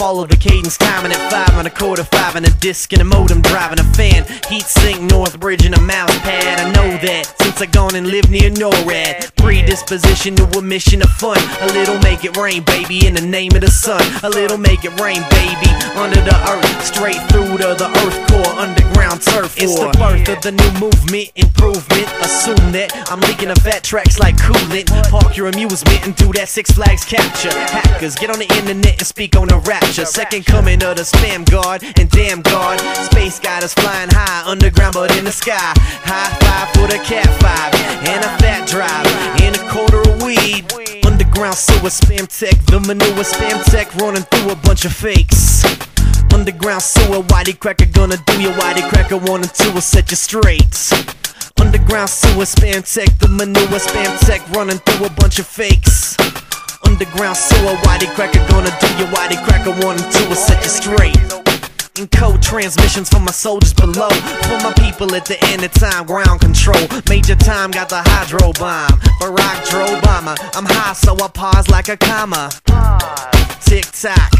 follow the cadence, timing at five and a quarter, five and a disc and a modem, driving a fan. Heat sink, Northbridge, and a mouse pad. I know that since I gone and lived near NORAD. Predisposition to a mission of fun. A little make it rain, baby, in the name of the sun. A little make it rain, baby, under the earth, straight through to the earth core, underground turf. War. It's the birth of the new movement, improvement. Assume that I'm leaking a fat tracks like coolant. Park your amusement and do that Six Flags capture. Hackers get on the internet and speak on the rapture. Second coming of the spam guard and damn guard. Space got us flying high, underground but in the sky. High five for the cat five and a fat drive and a quarter of weed. Underground sewer Spamtec, the manure Spamtec running through a bunch of fakes. Underground sewer, YTcracker gonna do your YTcracker one and two will set you straight. Underground sewer Spamtec, the manure Spamtec running through a bunch of fakes. Underground sewer, YTcracker gonna do your YTcracker one and two will set you straight. Code transmissions for my soldiers below. For my people at the end of time, ground control. Major time got the hydro bomb. Barack drove Obama. I'm high, so I pause like a comma. Tick tock.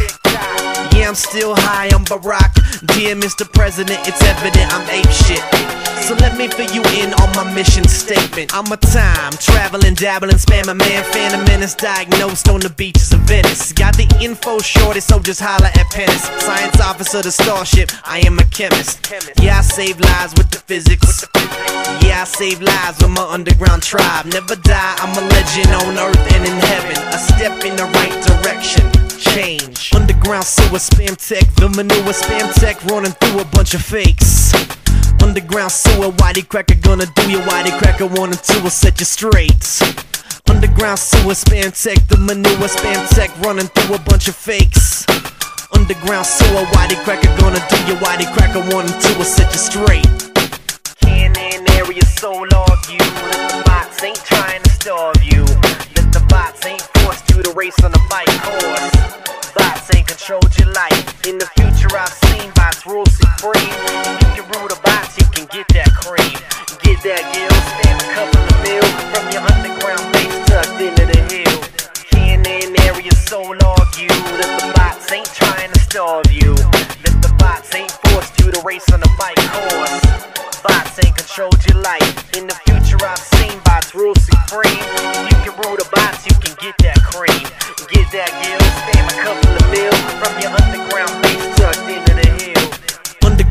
Yeah, I'm still high on Barack. Dear Mr. President, it's evident I'm ape shit. So let me fill you in on my mission statement. I'm a time traveling, dabbling, spamming man, phantom menace, diagnosed on the beaches of Venice. Got the info shorty, so just holla at Pennis. Science officer, the starship. I am a chemist. Yeah, I save lives with the physics. Yeah, I save lives with my underground tribe. Never die, I'm a legend on earth and in heaven. A step in the right direction. Change. Underground sewer Spamtec, the manure Spamtec running through a bunch of fakes. Underground sewer, YTcracker gonna do your YTcracker one and two will set you straight. Underground sewer Spamtec, the manure Spamtec running through a bunch of fakes. Underground sewer, YTcracker gonna do your YTcracker one and two will set you straight. Cannon area so log you. Let the bots ain't trying to starve you. Let the bots ain't forced you to race on a bike course.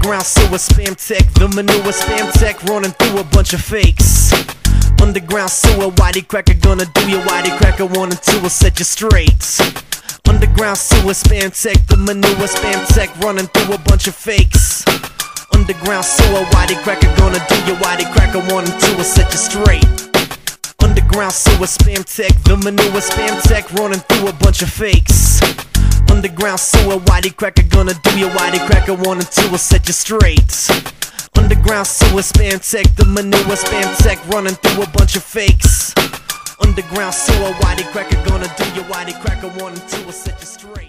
Underground sewer Spamtec, the manure Spamtec running through a bunch of fakes. Underground sewer, YTcracker gonna do your YTcracker one and two will set you straight. Underground sewer Spamtec, the manure Spamtec running through a bunch of fakes. Underground sewer, YTcracker gonna do your YTcracker one and two will set you straight. Underground sewer Spamtec, the manure Spamtec running through a bunch of fakes. Underground sewer, YTcracker gonna do your YTcracker one and two will set you straight. Underground sewer Spamtec, the manure Spamtec running through a bunch of fakes. Underground sewer, YTcracker gonna do your YTcracker one and two will set you straight.